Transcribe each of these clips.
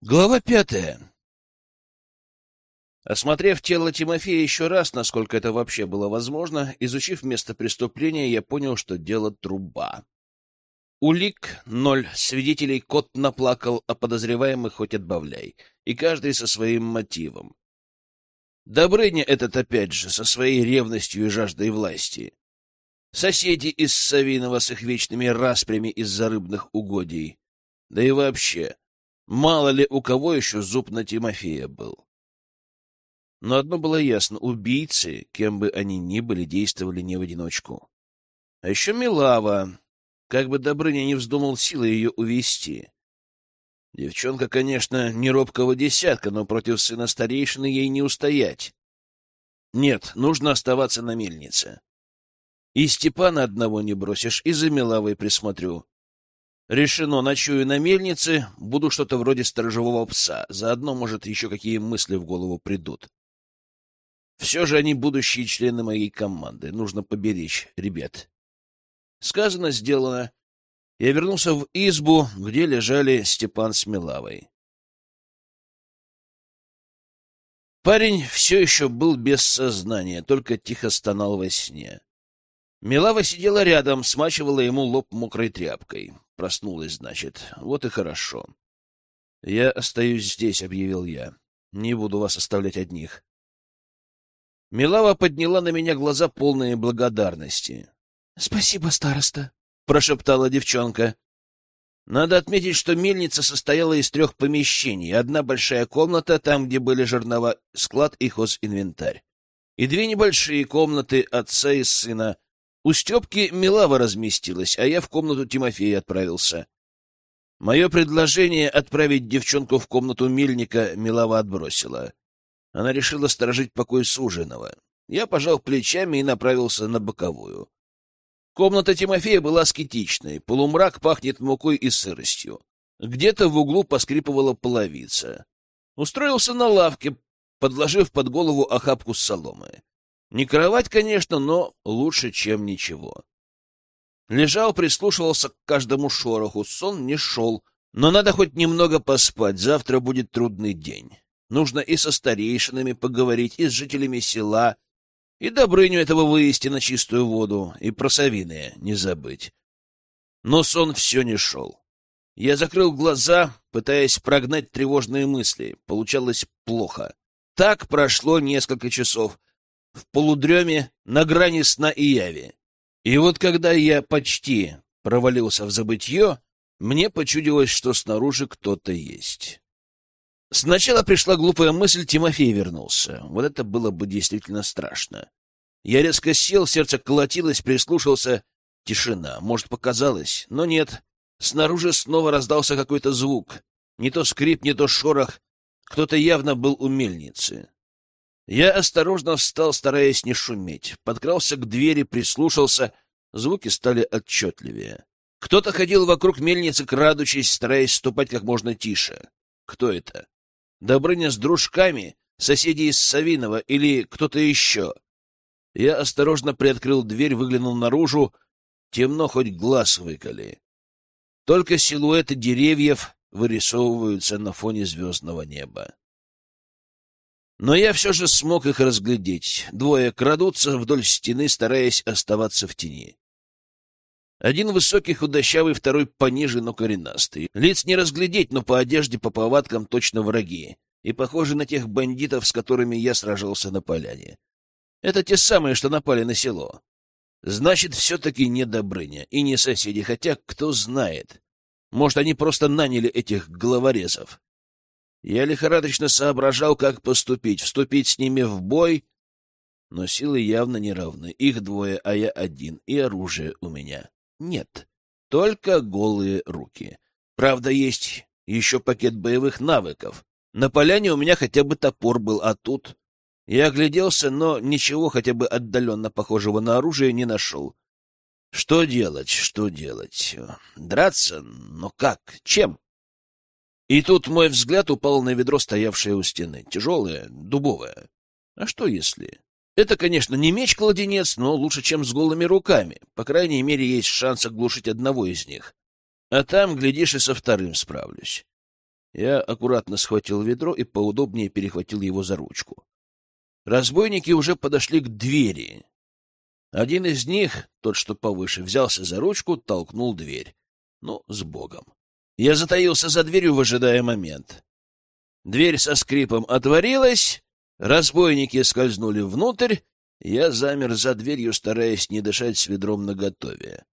Глава пятая. Осмотрев тело Тимофея еще раз, насколько это вообще было возможно, изучив место преступления, я понял, что дело труба. Улик — ноль, свидетелей кот наплакал, а подозреваемых хоть отбавляй, и каждый со своим мотивом. Добрыня этот опять же, со своей ревностью и жаждой власти. Соседи из Савинова с их вечными распрями из-за рыбных угодий. Да и вообще, Мало ли у кого еще зуб на Тимофея был. Но одно было ясно — убийцы, кем бы они ни были, действовали не в одиночку. А еще Милава, как бы Добрыня не вздумал силой ее увести. Девчонка, конечно, не робкого десятка, но против сына старейшины ей не устоять. Нет, нужно оставаться на мельнице. И Степана одного не бросишь, и за Милавой присмотрю. Решено, ночую на мельнице, буду что-то вроде сторожевого пса. Заодно, может, еще какие мысли в голову придут. Все же они будущие члены моей команды. Нужно поберечь ребят. Сказано, сделано. Я вернулся в избу, где лежали Степан с Милавой. Парень все еще был без сознания, только тихо стонал во сне. Милава сидела рядом, смачивала ему лоб мокрой тряпкой. Проснулась, значит. Вот и хорошо. — Я остаюсь здесь, — объявил я. — Не буду вас оставлять одних. Милава подняла на меня глаза полные благодарности. — Спасибо, староста, — прошептала девчонка. Надо отметить, что мельница состояла из трех помещений. Одна большая комната, там, где были жернова, склад и хозинвентарь. И две небольшие комнаты отца и сына — у Степки Милава разместилась, а я в комнату Тимофея отправился. Мое предложение отправить девчонку в комнату Мельника Милава отбросила. Она решила сторожить покой суженого. Я пожал плечами и направился на боковую. Комната Тимофея была аскетичной, полумрак пахнет мукой и сыростью. Где-то в углу поскрипывала половица. Устроился на лавке, подложив под голову охапку соломы. Не кровать, конечно, но лучше, чем ничего. Лежал, прислушивался к каждому шороху. Сон не шел, но надо хоть немного поспать. Завтра будет трудный день. Нужно и со старейшинами поговорить, и с жителями села, и Добрыню этого вывести на чистую воду, и про Савиные не забыть. Но сон все не шел. Я закрыл глаза, пытаясь прогнать тревожные мысли. Получалось плохо. Так прошло несколько часов в полудреме, на грани сна и яви. И вот когда я почти провалился в забытье, мне почудилось, что снаружи кто-то есть. Сначала пришла глупая мысль, Тимофей вернулся. Вот это было бы действительно страшно. Я резко сел, сердце колотилось, прислушался. Тишина. Может, показалось, но нет. Снаружи снова раздался какой-то звук. Не то скрип, не то шорох. Кто-то явно был у мельницы. Я осторожно встал, стараясь не шуметь. Подкрался к двери, прислушался. Звуки стали отчетливее. Кто-то ходил вокруг мельницы, крадучись, стараясь ступать как можно тише. Кто это? Добрыня с дружками, соседи из Савинова или кто-то еще? Я осторожно приоткрыл дверь, выглянул наружу. Темно, хоть глаз выколи. Только силуэты деревьев вырисовываются на фоне звездного неба. Но я все же смог их разглядеть. Двое крадутся вдоль стены, стараясь оставаться в тени. Один высокий, худощавый, второй пониже, но коренастый. Лиц не разглядеть, но по одежде, по повадкам точно враги. И похожи на тех бандитов, с которыми я сражался на поляне. Это те самые, что напали на село. Значит, все-таки не Добрыня и не соседи, хотя кто знает. Может, они просто наняли этих головорезов. Я лихорадочно соображал, как поступить, вступить с ними в бой, но силы явно не равны. Их двое, а я один, и оружия у меня нет. Только голые руки. Правда, есть еще пакет боевых навыков. На поляне у меня хотя бы топор был, а тут... Я огляделся, но ничего хотя бы отдаленно похожего на оружие не нашел. Что делать, что делать? Драться? Но как? Чем? И тут мой взгляд упал на ведро, стоявшее у стены. Тяжелое, дубовое. А что если? Это, конечно, не меч-кладенец, но лучше, чем с голыми руками. По крайней мере, есть шанс оглушить одного из них. А там, глядишь, и со вторым справлюсь. Я аккуратно схватил ведро и поудобнее перехватил его за ручку. Разбойники уже подошли к двери. Один из них, тот, что повыше, взялся за ручку, толкнул дверь. Ну, с Богом. Я затаился за дверью, выжидая момент. Дверь со скрипом отворилась, разбойники скользнули внутрь, я замер за дверью, стараясь не дышать с ведром наготове.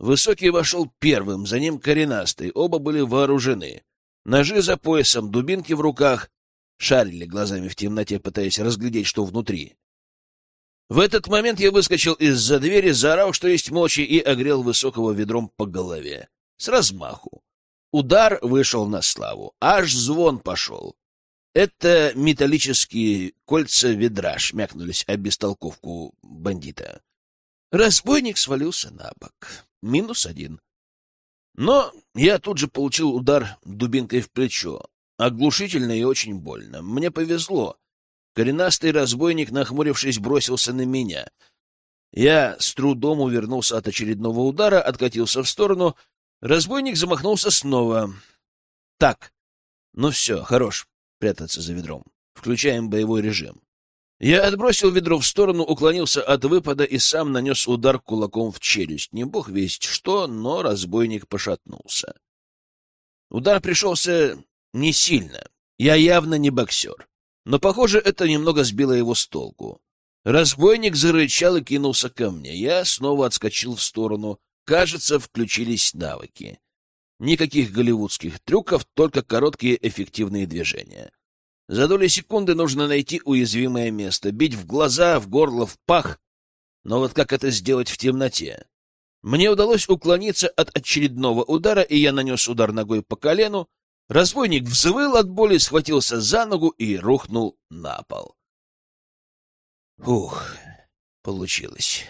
Высокий вошел первым, за ним коренастый, оба были вооружены. Ножи за поясом, дубинки в руках, шарили глазами в темноте, пытаясь разглядеть, что внутри. В этот момент я выскочил из-за двери, заорал, что есть мочи, и огрел Высокого ведром по голове. С размаху. Удар вышел на славу. Аж звон пошел. Это металлические кольца ведра шмякнулись об бестолковку бандита. Разбойник свалился на бок. Минус один. Но я тут же получил удар дубинкой в плечо. Оглушительно и очень больно. Мне повезло. Коренастый разбойник, нахмурившись, бросился на меня. Я с трудом увернулся от очередного удара, откатился в сторону. Разбойник замахнулся снова. Так, ну все, хорош прятаться за ведром. Включаем боевой режим. Я отбросил ведро в сторону, уклонился от выпада и сам нанес удар кулаком в челюсть. Не бог весть что, но разбойник пошатнулся. Удар пришелся не сильно. Я явно не боксер. Но, похоже, это немного сбило его с толку. Разбойник зарычал и кинулся ко мне. Я снова отскочил в сторону. Кажется, включились навыки. Никаких голливудских трюков, только короткие эффективные движения. За доли секунды нужно найти уязвимое место, бить в глаза, в горло, в пах. Но вот как это сделать в темноте? Мне удалось уклониться от очередного удара, и я нанес удар ногой по колену. Разбойник взвыл от боли, схватился за ногу и рухнул на пол. Ух, получилось.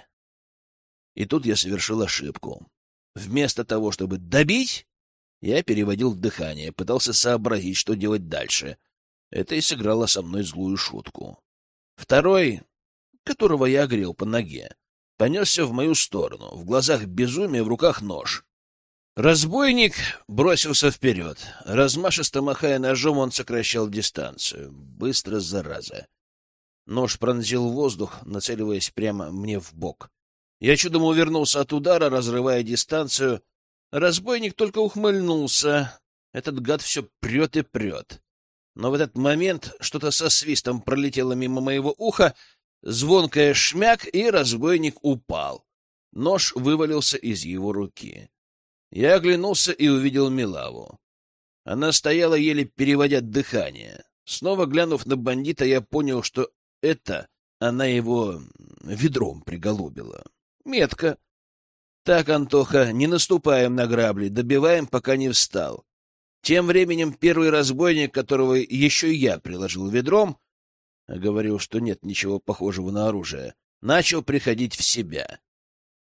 И тут я совершил ошибку. Вместо того, чтобы добить, я переводил дыхание, пытался сообразить, что делать дальше — это и сыграло со мной злую шутку. Второй, которого я огрел по ноге, понесся в мою сторону, в глазах безумие, в руках нож. Разбойник бросился вперед. Размашисто махая ножом, он сокращал дистанцию. Быстро, зараза. Нож пронзил воздух, нацеливаясь прямо мне в бок. Я чудом увернулся от удара, разрывая дистанцию. Разбойник только ухмыльнулся. Этот гад все прет и прет. Но в этот момент что-то со свистом пролетело мимо моего уха, звонкое шмяк, и разбойник упал. Нож вывалился из его руки. Я оглянулся и увидел Милаву. Она стояла, еле переводя дыхание. Снова глянув на бандита, я понял, что это она его ведром приголубила. Метко. Так, Антоха, не наступаем на грабли, добиваем, пока не встал. Тем временем первый разбойник, которого еще я приложил ведром, говорил, что нет ничего похожего на оружие, начал приходить в себя.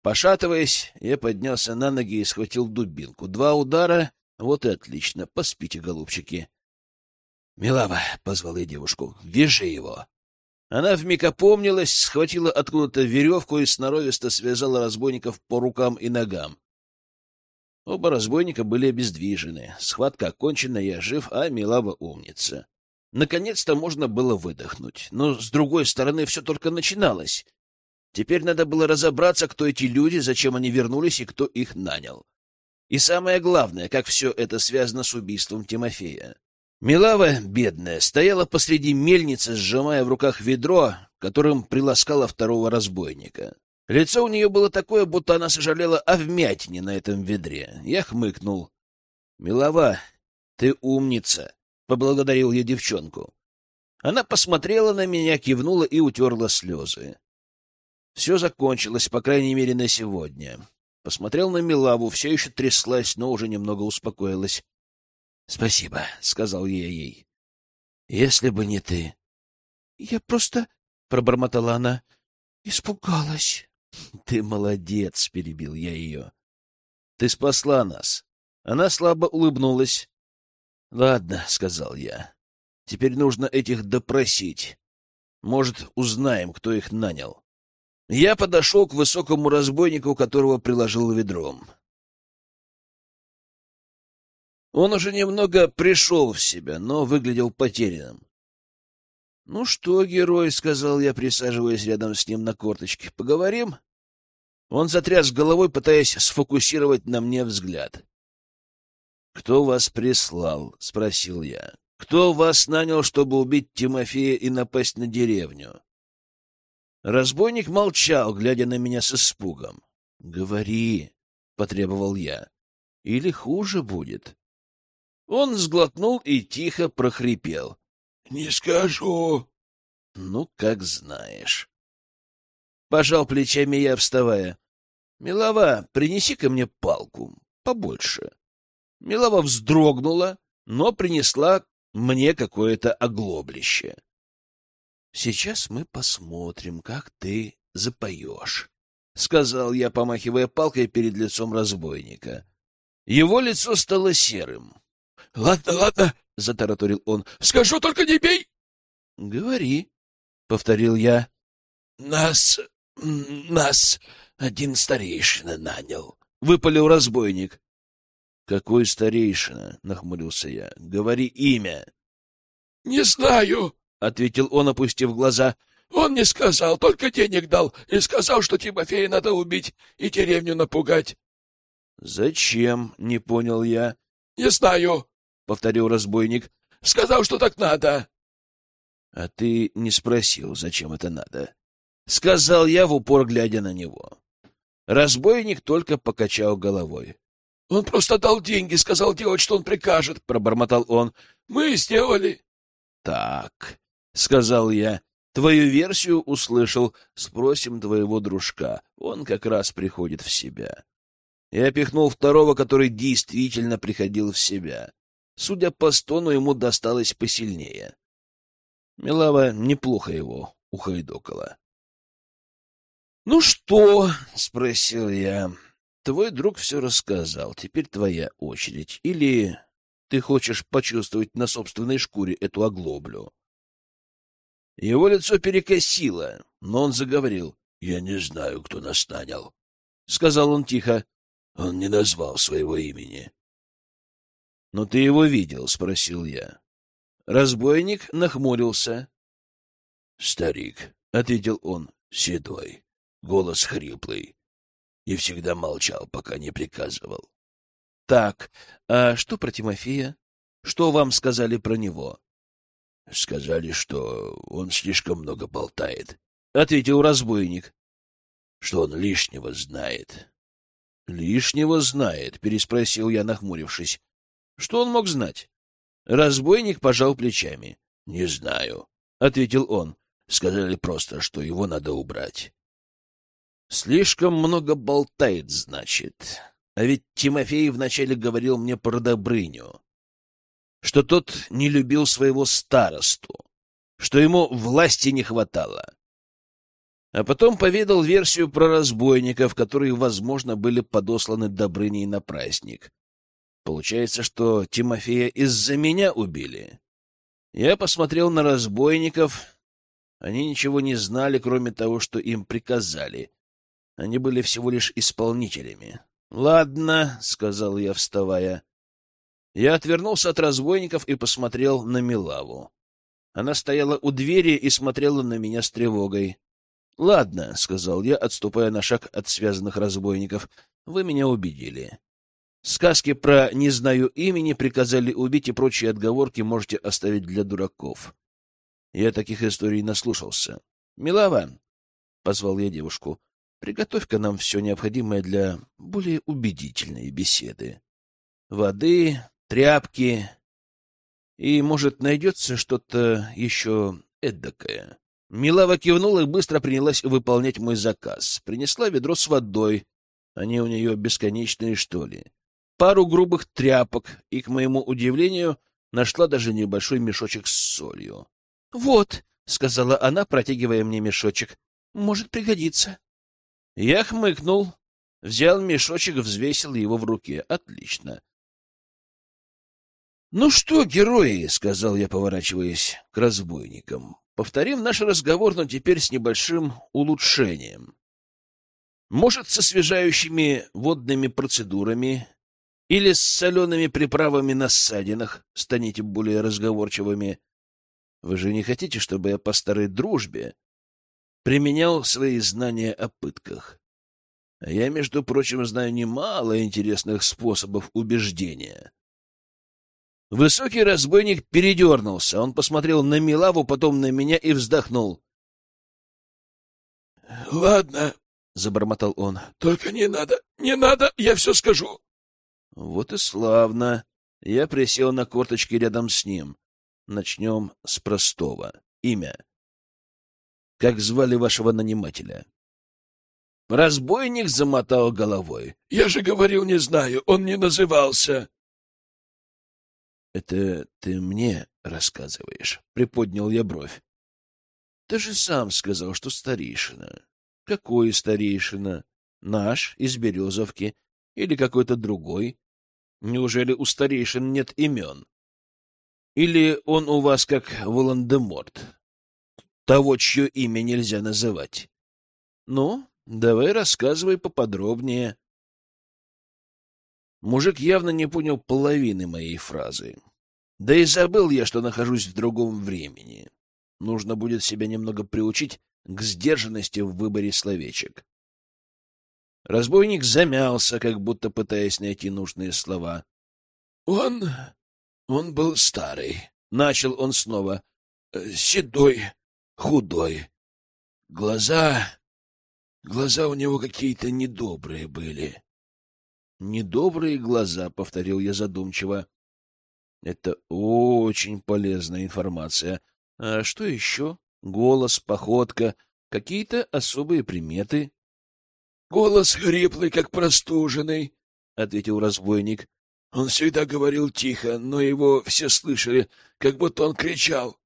Пошатываясь, я поднялся на ноги и схватил дубинку. Два удара — вот и отлично. Поспите, голубчики. — Милава, — позвал я девушку, — вяжи его. Она вмиг опомнилась, схватила откуда-то веревку и сноровисто связала разбойников по рукам и ногам. Оба разбойника были обездвижены. Схватка окончена, я жив, а Милава умница. Наконец-то можно было выдохнуть. Но, с другой стороны, все только начиналось. Теперь надо было разобраться, кто эти люди, зачем они вернулись и кто их нанял. И самое главное, как все это связано с убийством Тимофея. Милава, бедная, стояла посреди мельницы, сжимая в руках ведро, которым приласкала второго разбойника. Лицо у нее было такое, будто она сожалела о вмятине на этом ведре. Я хмыкнул. — Милова, ты умница! — поблагодарил я девчонку. Она посмотрела на меня, кивнула и утерла слезы. Все закончилось, по крайней мере, на сегодня. Посмотрел на Милаву, все еще тряслась, но уже немного успокоилась. — Спасибо, — сказал я ей. — Если бы не ты. — Я просто, — пробормотала она, — испугалась. — Ты молодец, — перебил я ее. — Ты спасла нас. Она слабо улыбнулась. — Ладно, — сказал я. — Теперь нужно этих допросить. Может, узнаем, кто их нанял. Я подошел к высокому разбойнику, которого приложил ведром. Он уже немного пришел в себя, но выглядел потерянным. — Ну что, герой, — сказал я, присаживаясь рядом с ним на корточке, — поговорим? Он затряс головой, пытаясь сфокусировать на мне взгляд. — Кто вас прислал? — спросил я. — Кто вас нанял, чтобы убить Тимофея и напасть на деревню? Разбойник молчал, глядя на меня с испугом. — Говори, — потребовал я, — или хуже будет. Он сглотнул и тихо прохрипел. — Не скажу. — Ну, как знаешь. Пожал плечами я, вставая. — Милова, принеси-ка мне палку. Побольше. Милова вздрогнула, но принесла мне какое-то оглоблище. — Сейчас мы посмотрим, как ты запоешь, — сказал я, помахивая палкой перед лицом разбойника. Его лицо стало серым. — Ладно, ладно, — затараторил он, — скажу, только не бей. — Говори, — повторил я. — Нас... нас один старейшина нанял, — выпалил разбойник. — Какой старейшина? — нахмурился я. — Говори имя. — Не знаю, — ответил он, опустив глаза. — Он не сказал, только денег дал, и сказал, что Тимофея надо убить и деревню напугать. — Зачем? — не понял я. — Не знаю, — повторил разбойник. — Сказал, что так надо. — А ты не спросил, зачем это надо? — сказал я в упор, глядя на него. Разбойник только покачал головой. — Он просто дал деньги, сказал делать, что он прикажет, — пробормотал он. — Мы сделали. — Так, — сказал я, — твою версию услышал. Спросим твоего дружка. Он как раз приходит в себя. Я пихнул второго, который действительно приходил в себя. Судя по стону, ему досталось посильнее. Милава неплохо его ухайдокала. — Ну что? — спросил я. — Твой друг все рассказал. Теперь твоя очередь. Или ты хочешь почувствовать на собственной шкуре эту оглоблю? Его лицо перекосило, но он заговорил. — Я не знаю, кто нас нанял, — сказал он тихо. Он не назвал своего имени. — Но ты его видел? — спросил я. Разбойник нахмурился. — Старик, — ответил он, — седой, голос хриплый, и всегда молчал, пока не приказывал. — Так, а что про Тимофея? Что вам сказали про него? — Сказали, что он слишком много болтает, — ответил разбойник, — что он лишнего знает. — Лишнего знает, — переспросил я, нахмурившись. — Что он мог знать? Разбойник пожал плечами. — Не знаю, — ответил он. Сказали просто, что его надо убрать. — Слишком много болтает, значит. А ведь Тимофей вначале говорил мне про Добрыню, что тот не любил своего старосту, что ему власти не хватало. А потом поведал версию про разбойников, которые, возможно, были подосланы Добрыней на праздник. Получается, что Тимофея из-за меня убили. Я посмотрел на разбойников. Они ничего не знали, кроме того, что им приказали. Они были всего лишь исполнителями. — Ладно, — сказал я, вставая. Я отвернулся от разбойников и посмотрел на Милаву. Она стояла у двери и смотрела на меня с тревогой. — Ладно, — сказал я, отступая на шаг от связанных разбойников, — вы меня убедили. Сказки про «не знаю имени», приказали убить и прочие отговорки можете оставить для дураков. Я таких историй наслушался. — Милава, — позвал я девушку, — приготовь-ка нам все необходимое для более убедительной беседы. Воды, тряпки и, может, найдется что-то еще эдакое. Милава кивнула и быстро принялась выполнять мой заказ. Принесла ведро с водой. Они у нее бесконечные, что ли. Пару грубых тряпок и, к моему удивлению, нашла даже небольшой мешочек с солью. — Вот, — сказала она, протягивая мне мешочек, — может пригодиться. Я хмыкнул, взял мешочек, взвесил его в руке. Отлично. — Ну что, герои, — сказал я, поворачиваясь к разбойникам, Повторим наш разговор, но теперь с небольшим улучшением. Может, с освежающими водными процедурами Или с солеными приправами на ссадинах станете более разговорчивыми. Вы же не хотите, чтобы я по старой дружбе применял свои знания о пытках? А я, между прочим, знаю немало интересных способов убеждения. Высокий разбойник передернулся. Он посмотрел на Милаву, потом на меня и вздохнул. — Ладно, — забормотал он, — только не надо, не надо, я все скажу. Вот и славно. Я присел на корточки рядом с ним. Начнем с простого. Имя. Как звали вашего нанимателя? Разбойник замотал головой. — Я же говорил, не знаю, он не назывался. — Это ты мне рассказываешь? — приподнял я бровь. — Ты же сам сказал, что старейшина. — Какой старейшина? Наш, из Березовки, или какой-то другой? Неужели у старейшин нет имен? Или он у вас как Волан-де-Морт, того, чье имя нельзя называть? Ну, давай рассказывай поподробнее. Мужик явно не понял половины моей фразы. Да и забыл я, что нахожусь в другом времени. Нужно будет себя немного приучить к сдержанности в выборе словечек. Разбойник замялся, как будто пытаясь найти нужные слова. — Он... он был старый. Начал он снова. Э, седой, худой. Глаза... глаза у него какие-то недобрые были. — Недобрые глаза, — повторил я задумчиво. — Это очень полезная информация. А что еще? Голос, походка, какие-то особые приметы? — Голос хриплый, как простуженный, — ответил разбойник. Он всегда говорил тихо, но его все слышали, как будто он кричал.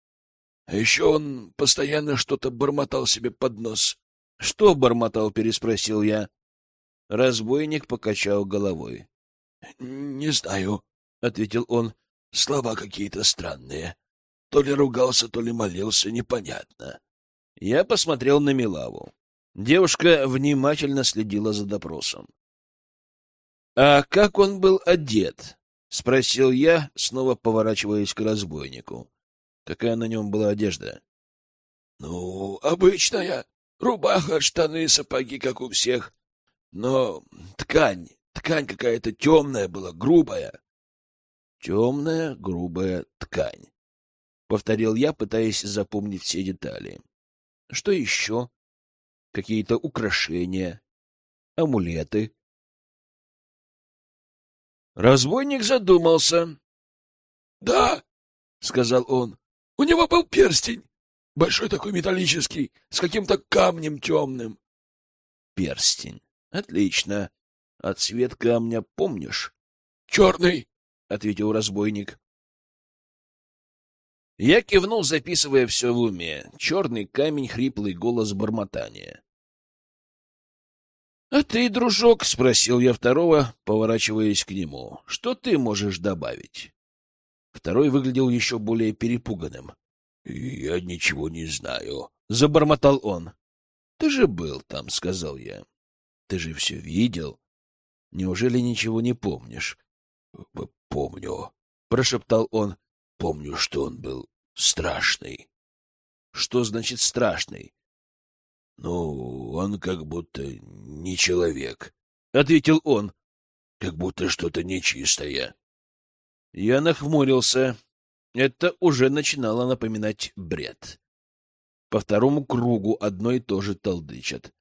А еще он постоянно что-то бормотал себе под нос. — Что бормотал? — переспросил я. Разбойник покачал головой. — Не знаю, — ответил он. — Слова какие-то странные. То ли ругался, то ли молился, непонятно. Я посмотрел на Милаву. Девушка внимательно следила за допросом. — А как он был одет? — спросил я, снова поворачиваясь к разбойнику. Какая на нем была одежда? — Ну, обычная. Рубаха, штаны, сапоги, как у всех. Но ткань, ткань какая-то темная была, грубая. — Темная, грубая ткань. — повторил я, пытаясь запомнить все детали. — Что еще? какие-то украшения, амулеты. Разбойник задумался. — Да, — сказал он, — у него был перстень, большой такой металлический, с каким-то камнем темным. — Перстень. Отлично. А цвет камня помнишь? — Черный, — ответил разбойник. Я кивнул, записывая все в уме. Черный камень, хриплый голос бормотания. — А ты, дружок, — спросил я второго, поворачиваясь к нему, — что ты можешь добавить? Второй выглядел еще более перепуганным. — Я ничего не знаю, — забормотал он. — Ты же был там, — сказал я. — Ты же все видел. Неужели ничего не помнишь? — Помню, — прошептал он. — Помню, что он был страшный. Что значит страшный? Ну, он как будто не человек, ответил он. Как будто что-то нечистое. Я нахмурился. Это уже начинало напоминать бред. По второму кругу одно и то же толдычат. —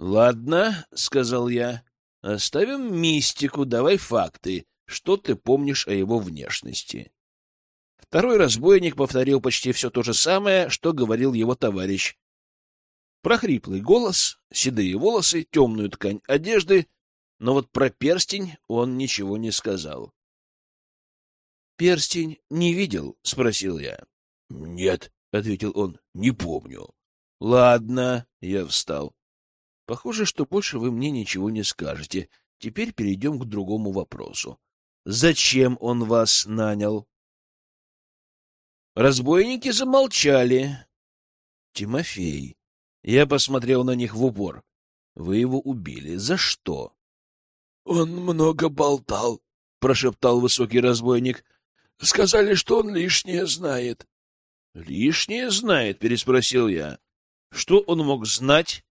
Ладно, — сказал я, — оставим мистику, давай факты. Что ты помнишь о его внешности? Второй разбойник повторил почти все то же самое, что говорил его товарищ. Прохриплый голос, седые волосы, темную ткань одежды, но вот про перстень он ничего не сказал. — Перстень не видел? — спросил я. — Нет, — ответил он, — не помню. — Ладно, — я встал. — Похоже, что больше вы мне ничего не скажете. Теперь перейдем к другому вопросу. Зачем он вас нанял? Разбойники замолчали. Тимофей. Я посмотрел на них в упор. Вы его убили. За что? Он много болтал, прошептал высокий разбойник. — Сказали, что он лишнее знает. — Лишнее знает? — переспросил я. — Что он мог знать?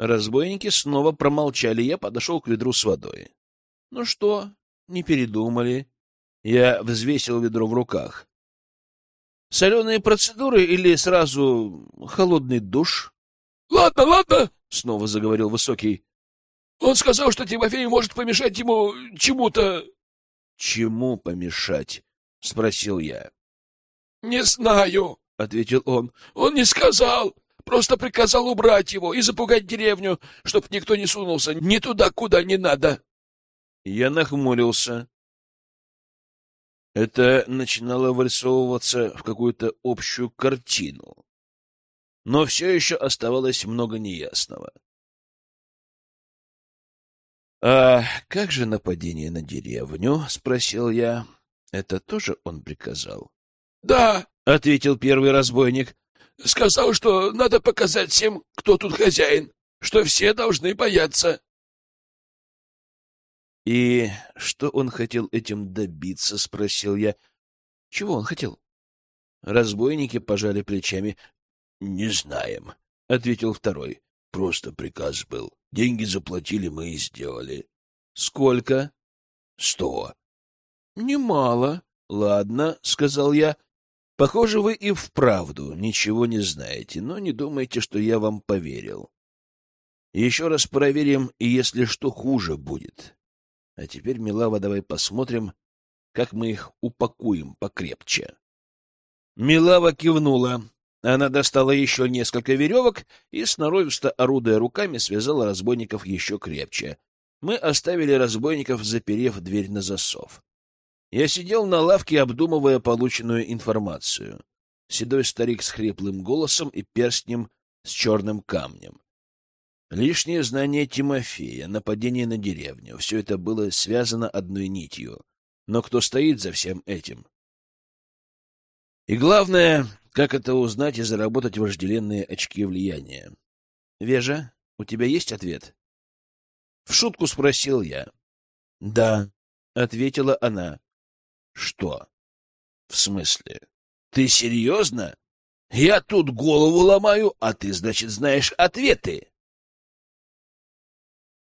Разбойники снова промолчали. Я подошел к ведру с водой. — Ну что, не передумали? Я взвесил ведро в руках. — Соленые процедуры или сразу холодный душ? — Ладно, ладно, — снова заговорил Высокий. — Он сказал, что Тимофей может помешать ему чему-то. — Чему помешать? — спросил я. — Не знаю, — ответил он. — Он не сказал. Просто приказал убрать его и запугать деревню, чтоб никто не сунулся ни туда, куда не надо. Я нахмурился. Это начинало вырисовываться в какую-то общую картину но все еще оставалось много неясного. — А как же нападение на деревню? — спросил я. — Это тоже он приказал? — Да, — ответил первый разбойник. — Сказал, что надо показать всем, кто тут хозяин, что все должны бояться. — И что он хотел этим добиться? — спросил я. — Чего он хотел? Разбойники пожали плечами. — Не знаем, — ответил второй. — Просто приказ был. Деньги заплатили, мы и сделали. — Сколько? — Сто. — Немало. — Ладно, — сказал я. — Похоже, вы и вправду ничего не знаете, но не думайте, что я вам поверил. Еще раз проверим, и если что, хуже будет. А теперь, Милава, давай посмотрим, как мы их упакуем покрепче. Милава кивнула. Она достала еще несколько веревок и, сноровисто орудуя руками, связала разбойников еще крепче. Мы оставили разбойников, заперев дверь на засов. Я сидел на лавке, обдумывая полученную информацию. Седой старик с хриплым голосом и перстнем с черным камнем. Лишнее знание Тимофея, нападение на деревню — все это было связано одной нитью. Но кто стоит за всем этим? И главное, как это узнать и заработать вожделенные очки влияния? Вежа, у тебя есть ответ? В шутку спросил я. Да, ответила она. Что? В смысле? Ты серьезно? Я тут голову ломаю, а ты, значит, знаешь ответы.